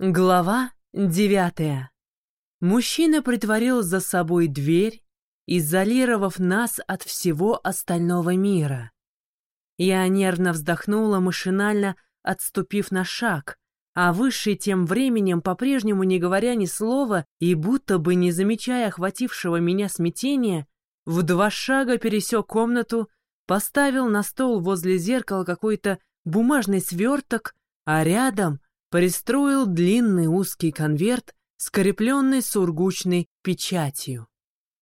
Глава девятая. Мужчина притворил за собой дверь, изолировав нас от всего остального мира. Я нервно вздохнула, машинально отступив на шаг, а Высший тем временем, по-прежнему не говоря ни слова и будто бы не замечая охватившего меня смятения, в два шага пересек комнату, поставил на стол возле зеркала какой-то бумажный сверток, а рядом — пристроил длинный узкий конверт, скрепленный сургучной печатью.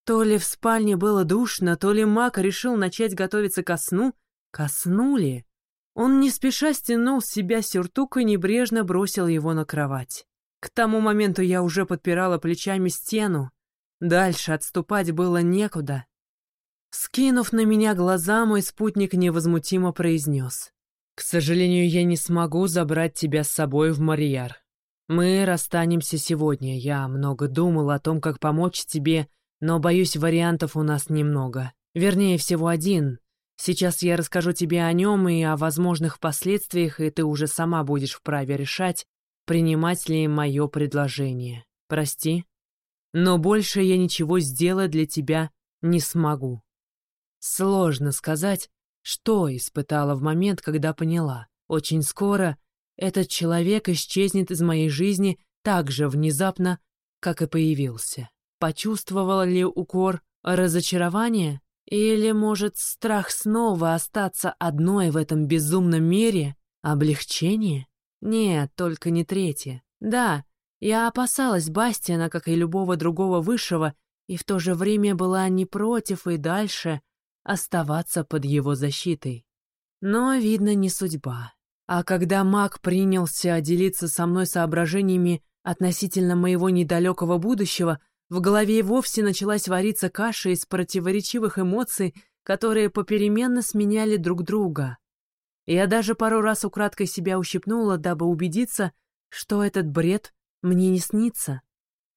То ли в спальне было душно, то ли Мак решил начать готовиться ко сну. Ко сну ли? Он не спеша стянул с себя сюртук и небрежно бросил его на кровать. К тому моменту я уже подпирала плечами стену. Дальше отступать было некуда. Скинув на меня глаза, мой спутник невозмутимо произнес. К сожалению, я не смогу забрать тебя с собой в Марияр. Мы расстанемся сегодня. Я много думал о том, как помочь тебе, но, боюсь, вариантов у нас немного. Вернее, всего один. Сейчас я расскажу тебе о нем и о возможных последствиях, и ты уже сама будешь вправе решать, принимать ли мое предложение. Прости, но больше я ничего сделать для тебя не смогу. Сложно сказать, что испытала в момент, когда поняла? Очень скоро этот человек исчезнет из моей жизни так же внезапно, как и появился. Почувствовала ли укор разочарование? Или, может, страх снова остаться одной в этом безумном мире? Облегчение? Нет, только не третье. Да, я опасалась Бастиана, как и любого другого высшего, и в то же время была не против и дальше оставаться под его защитой. Но, видно, не судьба. А когда маг принялся делиться со мной соображениями относительно моего недалекого будущего, в голове вовсе началась вариться каша из противоречивых эмоций, которые попеременно сменяли друг друга. Я даже пару раз украдкой себя ущипнула, дабы убедиться, что этот бред мне не снится.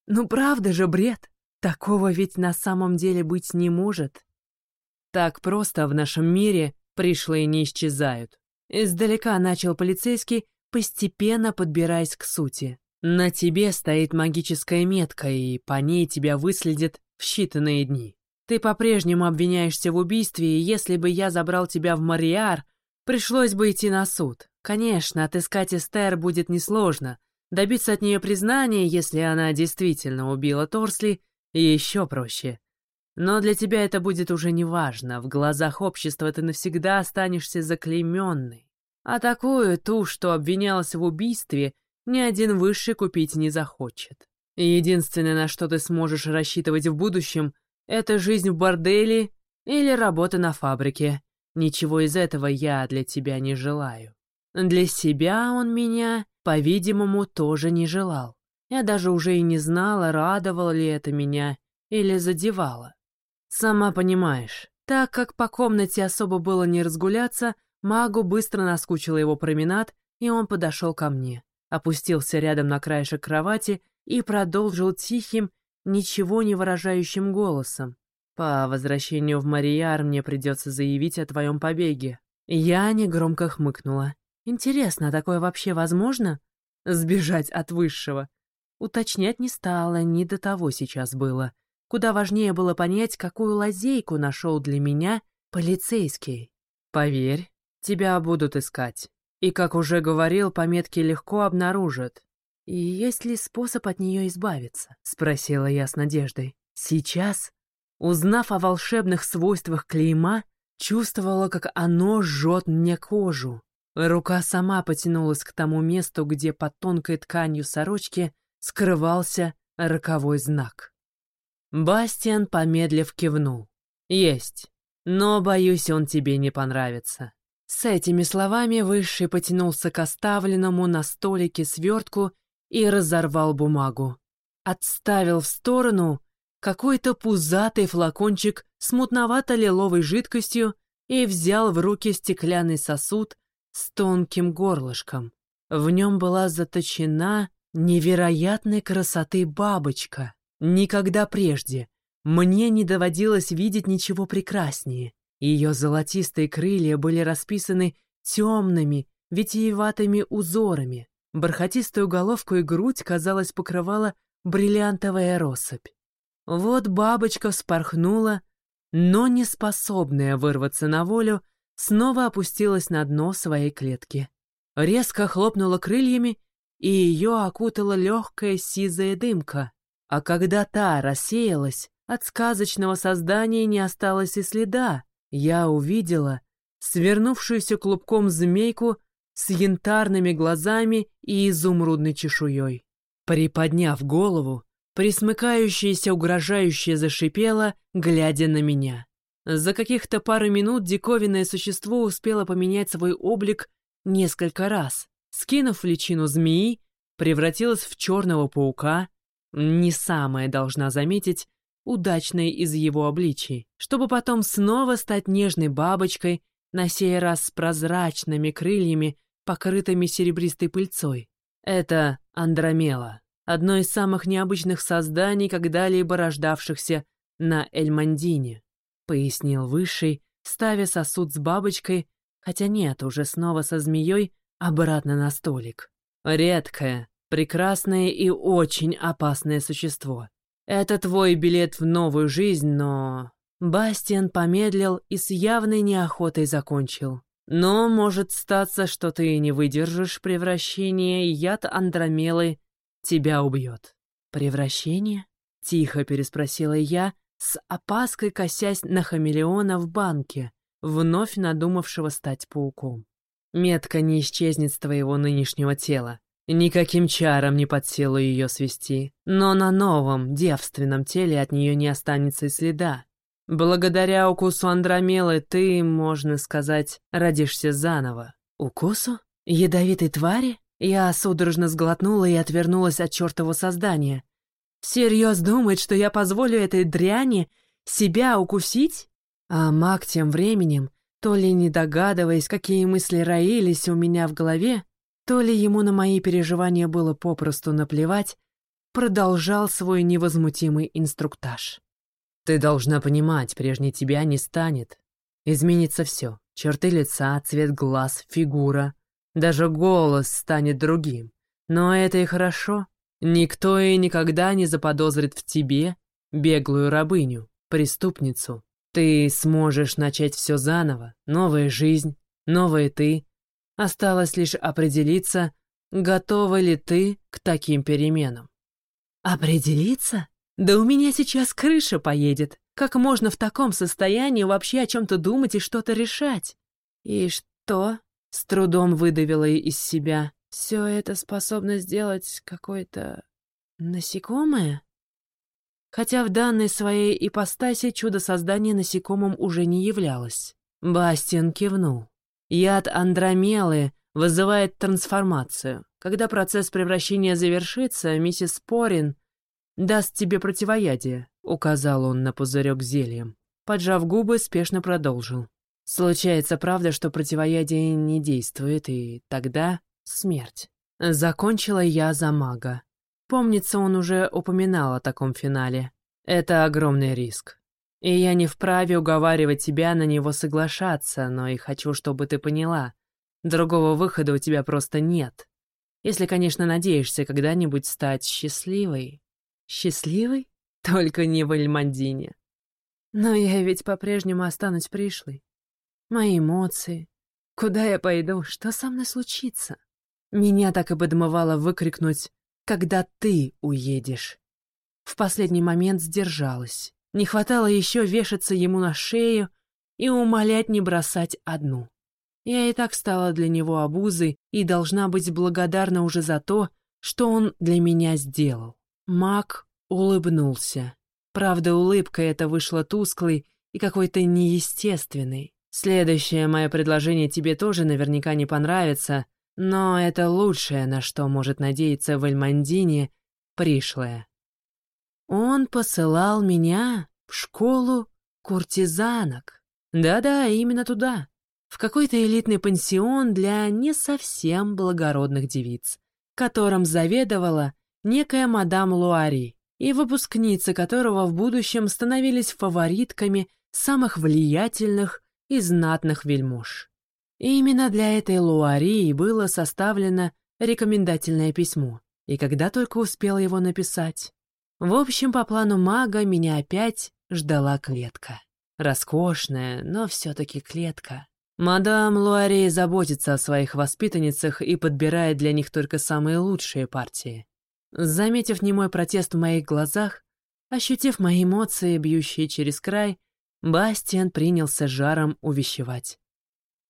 Ну правда же бред! Такого ведь на самом деле быть не может. Так просто в нашем мире пришлые не исчезают. Издалека начал полицейский, постепенно подбираясь к сути. На тебе стоит магическая метка, и по ней тебя выследят в считанные дни. Ты по-прежнему обвиняешься в убийстве, и если бы я забрал тебя в Мариар, пришлось бы идти на суд. Конечно, отыскать Эстер будет несложно. Добиться от нее признания, если она действительно убила Торсли, еще проще. Но для тебя это будет уже не важно, в глазах общества ты навсегда останешься заклейменной. А такую, ту, что обвинялась в убийстве, ни один высший купить не захочет. Единственное, на что ты сможешь рассчитывать в будущем, это жизнь в борделе или работа на фабрике. Ничего из этого я для тебя не желаю. Для себя он меня, по-видимому, тоже не желал. Я даже уже и не знала, радовало ли это меня или задевало. Сама понимаешь, так как по комнате особо было не разгуляться, магу быстро наскучил его променад, и он подошел ко мне, опустился рядом на краешек кровати и продолжил тихим, ничего не выражающим голосом. «По возвращению в Марияр мне придется заявить о твоем побеге». Я негромко хмыкнула. «Интересно, а такое вообще возможно? Сбежать от высшего?» Уточнять не стало, не до того сейчас было. Куда важнее было понять, какую лазейку нашел для меня полицейский. Поверь, тебя будут искать. И, как уже говорил, пометки легко обнаружат. «И есть ли способ от нее избавиться?» — спросила я с надеждой. Сейчас, узнав о волшебных свойствах клейма, чувствовала, как оно жжет мне кожу. Рука сама потянулась к тому месту, где под тонкой тканью сорочки скрывался роковой знак. Бастиан, помедлив, кивнул. «Есть. Но, боюсь, он тебе не понравится». С этими словами Высший потянулся к оставленному на столике свертку и разорвал бумагу. Отставил в сторону какой-то пузатый флакончик с мутновато-лиловой жидкостью и взял в руки стеклянный сосуд с тонким горлышком. В нем была заточена невероятной красоты бабочка. Никогда прежде мне не доводилось видеть ничего прекраснее. Ее золотистые крылья были расписаны темными, витиеватыми узорами. Бархатистую головку и грудь, казалось, покрывала бриллиантовая россыпь. Вот бабочка вспорхнула, но, не способная вырваться на волю, снова опустилась на дно своей клетки. Резко хлопнула крыльями, и ее окутала легкая сизая дымка. А когда та рассеялась, от сказочного создания не осталось и следа. Я увидела свернувшуюся клубком змейку с янтарными глазами и изумрудной чешуей. Приподняв голову, присмыкающаяся угрожающе зашипела, глядя на меня. За каких-то пару минут диковинное существо успело поменять свой облик несколько раз. Скинув личину змеи, превратилась в черного паука, не самое, должна заметить, удачное из его обличий, чтобы потом снова стать нежной бабочкой, на сей раз с прозрачными крыльями, покрытыми серебристой пыльцой. Это Андромела, одно из самых необычных созданий, когда-либо рождавшихся на Эльмандине, пояснил Высший, ставя сосуд с бабочкой, хотя нет, уже снова со змеей, обратно на столик. Редкое, прекрасное и очень опасное существо. Это твой билет в новую жизнь, но... Бастиан помедлил и с явной неохотой закончил. Но может статься, что ты не выдержишь превращения, и яд Андромелы тебя убьет. Превращение? Тихо переспросила я, с опаской косясь на хамелеона в банке, вновь надумавшего стать пауком. Метка не исчезнет с твоего нынешнего тела. Никаким чаром не под силу ее свести, но на новом, девственном теле от нее не останется и следа. Благодаря укусу Андромелы ты, можно сказать, родишься заново. Укусу? Ядовитой твари? Я судорожно сглотнула и отвернулась от чертового создания. Всерьез думает, что я позволю этой дряни себя укусить? А маг тем временем, то ли не догадываясь, какие мысли роились у меня в голове, то ли ему на мои переживания было попросту наплевать, продолжал свой невозмутимый инструктаж. Ты должна понимать, прежней тебя не станет. Изменится все. Черты лица, цвет глаз, фигура. Даже голос станет другим. Но это и хорошо. Никто и никогда не заподозрит в тебе беглую рабыню, преступницу. Ты сможешь начать все заново. Новая жизнь, новая ты. Осталось лишь определиться, готова ли ты к таким переменам. Определиться? Да у меня сейчас крыша поедет. Как можно в таком состоянии вообще о чем-то думать и что-то решать? И что? С трудом выдавила из себя. Все это способно сделать какое-то... насекомое? Хотя в данной своей ипостаси чудо-создание насекомым уже не являлось. Бастиан кивнул. Яд Андромелы вызывает трансформацию. Когда процесс превращения завершится, миссис Порин даст тебе противоядие», — указал он на пузырек зельем. Поджав губы, спешно продолжил. «Случается, правда, что противоядие не действует, и тогда смерть». Закончила я за мага. Помнится, он уже упоминал о таком финале. Это огромный риск. И я не вправе уговаривать тебя на него соглашаться, но и хочу, чтобы ты поняла. Другого выхода у тебя просто нет. Если, конечно, надеешься когда-нибудь стать счастливой. Счастливый? Только не в Эльмандине. Но я ведь по-прежнему останусь пришлой. Мои эмоции. Куда я пойду? Что со мной случится? Меня так и подмывало выкрикнуть «Когда ты уедешь?» В последний момент сдержалась. Не хватало еще вешаться ему на шею и умолять не бросать одну. Я и так стала для него обузой и должна быть благодарна уже за то, что он для меня сделал. Мак улыбнулся. Правда, улыбка эта вышла тусклой и какой-то неестественной. Следующее мое предложение тебе тоже наверняка не понравится, но это лучшее, на что может надеяться в Эльмандине пришлое. Он посылал меня в школу куртизанок. Да-да, именно туда. В какой-то элитный пансион для не совсем благородных девиц, которым заведовала некая мадам Луари, и выпускницы которого в будущем становились фаворитками самых влиятельных и знатных вельмож. Именно для этой Луари было составлено рекомендательное письмо, и когда только успела его написать. В общем, по плану мага меня опять ждала клетка. Роскошная, но все-таки клетка. Мадам Луари заботится о своих воспитанницах и подбирает для них только самые лучшие партии. Заметив немой протест в моих глазах, ощутив мои эмоции, бьющие через край, Бастиан принялся жаром увещевать.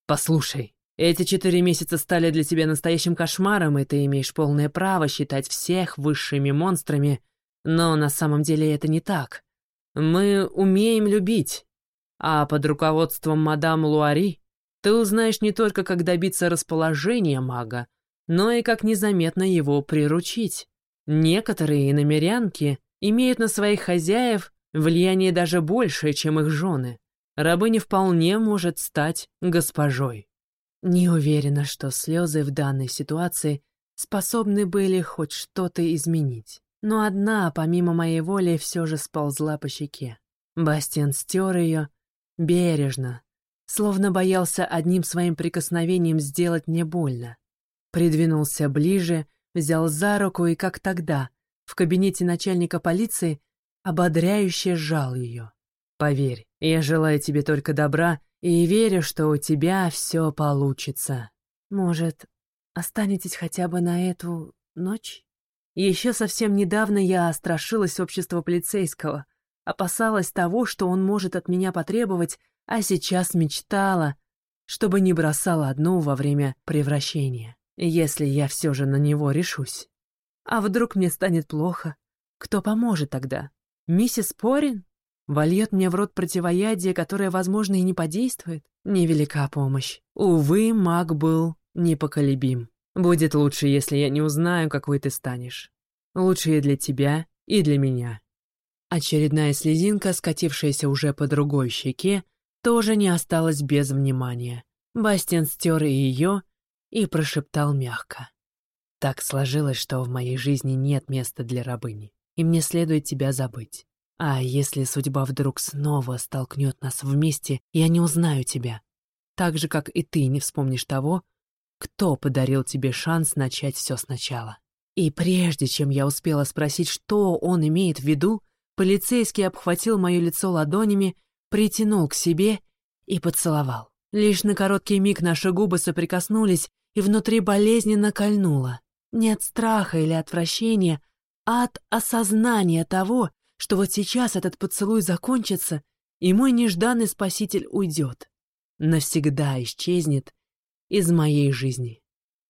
«Послушай, эти четыре месяца стали для тебя настоящим кошмаром, и ты имеешь полное право считать всех высшими монстрами, но на самом деле это не так. Мы умеем любить, а под руководством мадам Луари ты узнаешь не только, как добиться расположения мага, но и как незаметно его приручить. Некоторые иномерянки имеют на своих хозяев влияние даже большее, чем их жены. Рабыня вполне может стать госпожой. Не уверена, что слезы в данной ситуации способны были хоть что-то изменить. Но одна, помимо моей воли, все же сползла по щеке. Бастиан стер ее бережно, словно боялся одним своим прикосновением сделать мне больно. Придвинулся ближе, взял за руку и, как тогда, в кабинете начальника полиции, ободряюще сжал ее. «Поверь, я желаю тебе только добра и верю, что у тебя все получится. Может, останетесь хотя бы на эту ночь?» Еще совсем недавно я страшилась общества полицейского, опасалась того, что он может от меня потребовать, а сейчас мечтала, чтобы не бросала одну во время превращения, если я все же на него решусь. А вдруг мне станет плохо? Кто поможет тогда? Миссис Порин? Вольет мне в рот противоядие, которое, возможно, и не подействует? Невелика помощь. Увы, маг был непоколебим. Будет лучше, если я не узнаю, какой ты станешь. Лучше и для тебя, и для меня. Очередная слезинка, скатившаяся уже по другой щеке, тоже не осталась без внимания. Бастиан стер и ее и прошептал мягко. «Так сложилось, что в моей жизни нет места для рабыни, и мне следует тебя забыть. А если судьба вдруг снова столкнет нас вместе, я не узнаю тебя, так же, как и ты не вспомнишь того, кто подарил тебе шанс начать все сначала. И прежде чем я успела спросить, что он имеет в виду, полицейский обхватил мое лицо ладонями, притянул к себе и поцеловал. Лишь на короткий миг наши губы соприкоснулись, и внутри болезненно кольнуло. Не от страха или отвращения, а от осознания того, что вот сейчас этот поцелуй закончится, и мой нежданный спаситель уйдет. Навсегда исчезнет из моей жизни.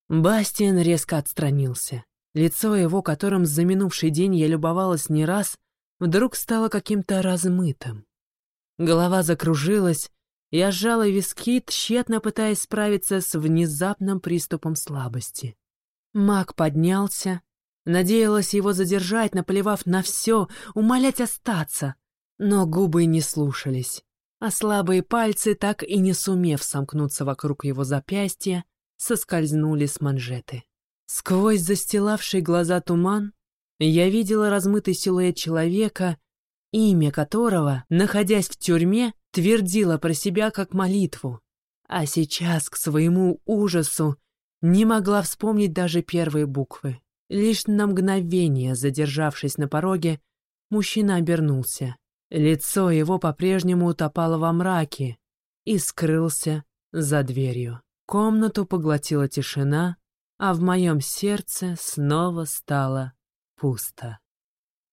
Бастиан резко отстранился. Лицо его, которым за минувший день я любовалась не раз, вдруг стало каким-то размытым. Голова закружилась, я сжала виски, тщетно пытаясь справиться с внезапным приступом слабости. Маг поднялся, надеялась его задержать, наплевав на все, умолять остаться, но губы не слушались а слабые пальцы, так и не сумев сомкнуться вокруг его запястья, соскользнули с манжеты. Сквозь застилавший глаза туман я видела размытый силуэт человека, имя которого, находясь в тюрьме, твердила про себя как молитву, а сейчас, к своему ужасу, не могла вспомнить даже первые буквы. Лишь на мгновение, задержавшись на пороге, мужчина обернулся. Лицо его по-прежнему утопало во мраке и скрылся за дверью. Комнату поглотила тишина, а в моем сердце снова стало пусто.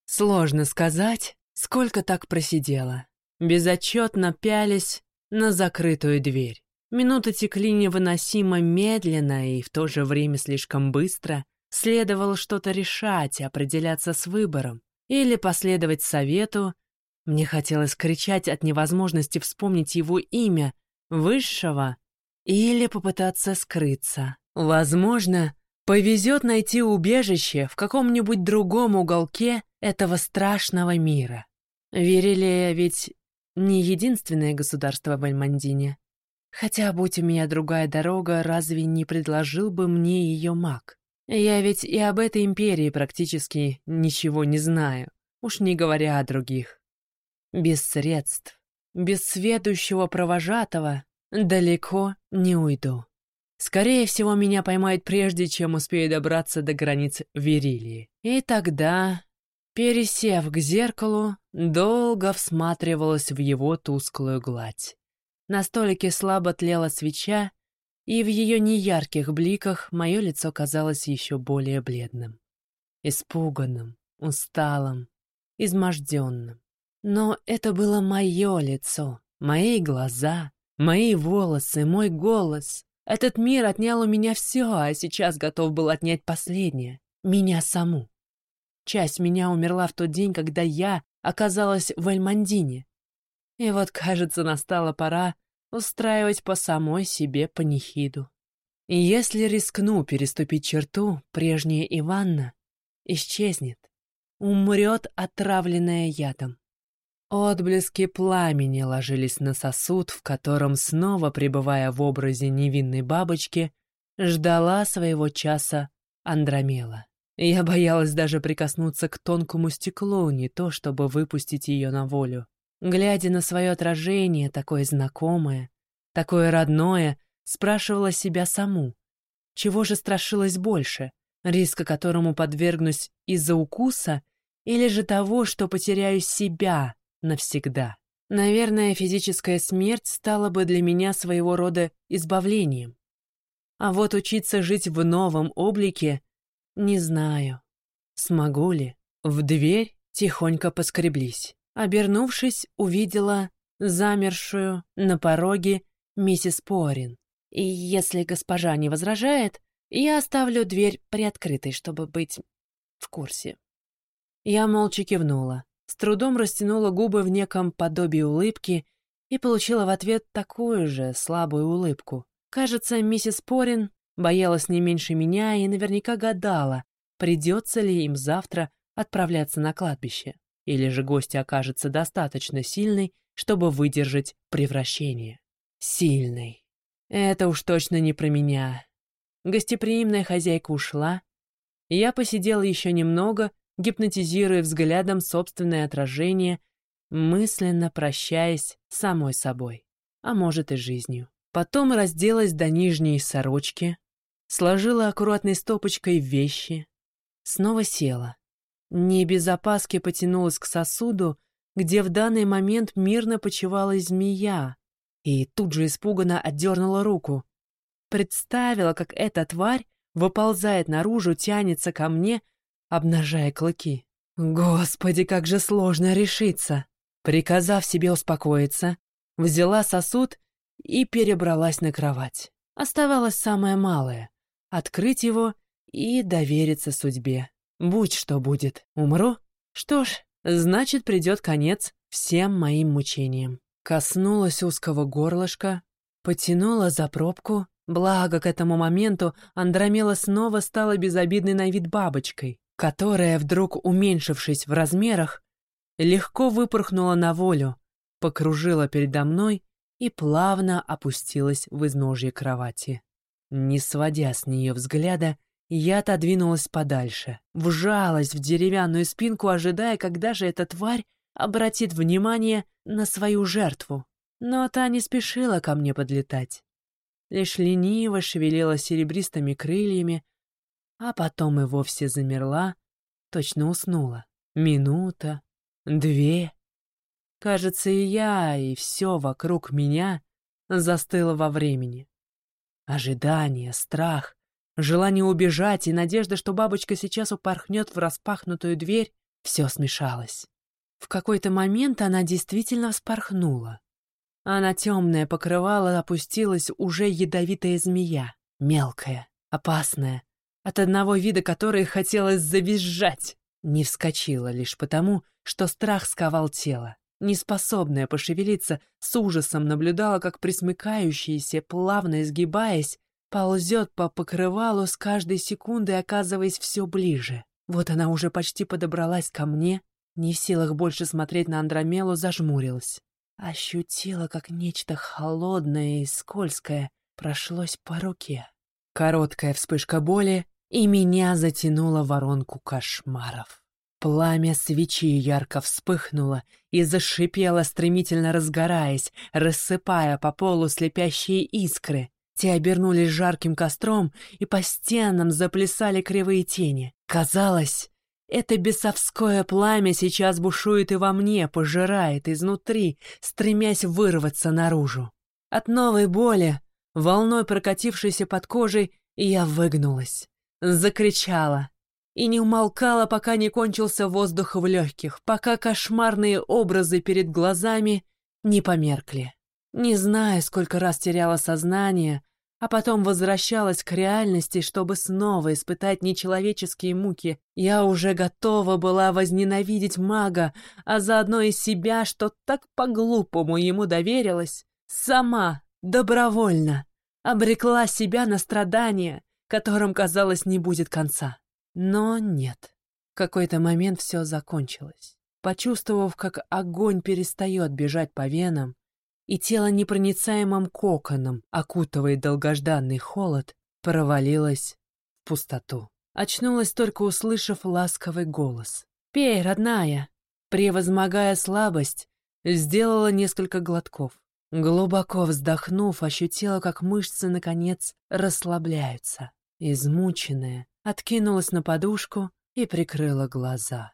Сложно сказать, сколько так просидела, безотчетно пялись на закрытую дверь. Минуты текли невыносимо медленно и в то же время слишком быстро. Следовало что-то решать, определяться с выбором или последовать совету мне хотелось кричать от невозможности вспомнить его имя, высшего, или попытаться скрыться. Возможно, повезет найти убежище в каком-нибудь другом уголке этого страшного мира. Верили ведь не единственное государство в Альмандине. Хотя, будь у меня другая дорога, разве не предложил бы мне ее маг? Я ведь и об этой империи практически ничего не знаю, уж не говоря о других. Без средств, без сведущего провожатого далеко не уйду. Скорее всего, меня поймают прежде, чем успею добраться до границ Верилии. И тогда, пересев к зеркалу, долго всматривалась в его тусклую гладь. На столике слабо тлела свеча, и в ее неярких бликах мое лицо казалось еще более бледным. Испуганным, усталым, изможденным. Но это было мое лицо, мои глаза, мои волосы, мой голос. Этот мир отнял у меня все, а сейчас готов был отнять последнее — меня саму. Часть меня умерла в тот день, когда я оказалась в Эльмандине. И вот, кажется, настала пора устраивать по самой себе панихиду. И если рискну переступить черту, прежняя Иванна исчезнет, умрет, отравленная ядом. Отблески пламени ложились на сосуд, в котором, снова пребывая в образе невинной бабочки, ждала своего часа Андромела. Я боялась даже прикоснуться к тонкому стеклу, не то чтобы выпустить ее на волю. Глядя на свое отражение, такое знакомое, такое родное, спрашивала себя саму. Чего же страшилась больше? Риска, которому подвергнусь из-за укуса, или же того, что потеряю себя, навсегда. Наверное, физическая смерть стала бы для меня своего рода избавлением. А вот учиться жить в новом облике не знаю. Смогу ли? В дверь тихонько поскреблись. Обернувшись, увидела замершую на пороге миссис Порин. И если госпожа не возражает, я оставлю дверь приоткрытой, чтобы быть в курсе. Я молча кивнула с трудом растянула губы в неком подобии улыбки и получила в ответ такую же слабую улыбку. Кажется, миссис Порин боялась не меньше меня и наверняка гадала, придется ли им завтра отправляться на кладбище, или же гость окажется достаточно сильной, чтобы выдержать превращение. Сильный. Это уж точно не про меня. Гостеприимная хозяйка ушла. Я посидела еще немного, гипнотизируя взглядом собственное отражение, мысленно прощаясь самой собой, а может и жизнью. Потом разделась до нижней сорочки, сложила аккуратной стопочкой вещи, снова села. Не без опаски потянулась к сосуду, где в данный момент мирно почивала змея, и тут же испуганно отдернула руку. Представила, как эта тварь выползает наружу, тянется ко мне, обнажая клыки. Господи, как же сложно решиться. Приказав себе успокоиться, взяла сосуд и перебралась на кровать. Оставалось самое малое — открыть его и довериться судьбе. Будь что будет, умру? Что ж, значит, придет конец всем моим мучениям. Коснулась узкого горлышка, потянула за пробку, благо к этому моменту Андромела снова стала безобидной на вид бабочкой которая, вдруг уменьшившись в размерах, легко выпорхнула на волю, покружила передо мной и плавно опустилась в изножье кровати. Не сводя с нее взгляда, я отодвинулась подальше, вжалась в деревянную спинку, ожидая, когда же эта тварь обратит внимание на свою жертву. Но та не спешила ко мне подлетать. Лишь лениво шевелила серебристыми крыльями, а потом и вовсе замерла, точно уснула. Минута, две. Кажется, и я, и все вокруг меня застыло во времени. Ожидание, страх, желание убежать и надежда, что бабочка сейчас упорхнет в распахнутую дверь, все смешалось. В какой-то момент она действительно вспорхнула. А на темное покрывало опустилась уже ядовитая змея, мелкая, опасная, от одного вида которой хотелось завизжать. Не вскочила лишь потому, что страх сковал тело. Неспособная пошевелиться, с ужасом наблюдала, как присмыкающаяся, плавно изгибаясь, ползет по покрывалу с каждой секундой, оказываясь все ближе. Вот она уже почти подобралась ко мне, не в силах больше смотреть на Андромелу, зажмурилась. Ощутила, как нечто холодное и скользкое прошлось по руке. Короткая вспышка боли, и меня затянуло воронку кошмаров. Пламя свечи ярко вспыхнуло и зашипело, стремительно разгораясь, рассыпая по полу слепящие искры. Те обернулись жарким костром, и по стенам заплясали кривые тени. Казалось, это бесовское пламя сейчас бушует и во мне, пожирает изнутри, стремясь вырваться наружу. От новой боли, волной прокатившейся под кожей, я выгнулась, закричала и не умолкала, пока не кончился воздух в легких, пока кошмарные образы перед глазами не померкли. Не знаю, сколько раз теряла сознание, а потом возвращалась к реальности, чтобы снова испытать нечеловеческие муки. Я уже готова была возненавидеть мага, а заодно и себя, что так по-глупому ему доверилась. Сама, добровольно, обрекла себя на страдания, которым, казалось, не будет конца. Но нет. В какой-то момент все закончилось. Почувствовав, как огонь перестает бежать по венам, и тело непроницаемым коконом окутывает долгожданный холод, провалилась в пустоту. Очнулась только услышав ласковый голос. «Пей, родная!» Превозмогая слабость, сделала несколько глотков. Глубоко вздохнув, ощутила, как мышцы, наконец, расслабляются. Измученная, откинулась на подушку и прикрыла глаза.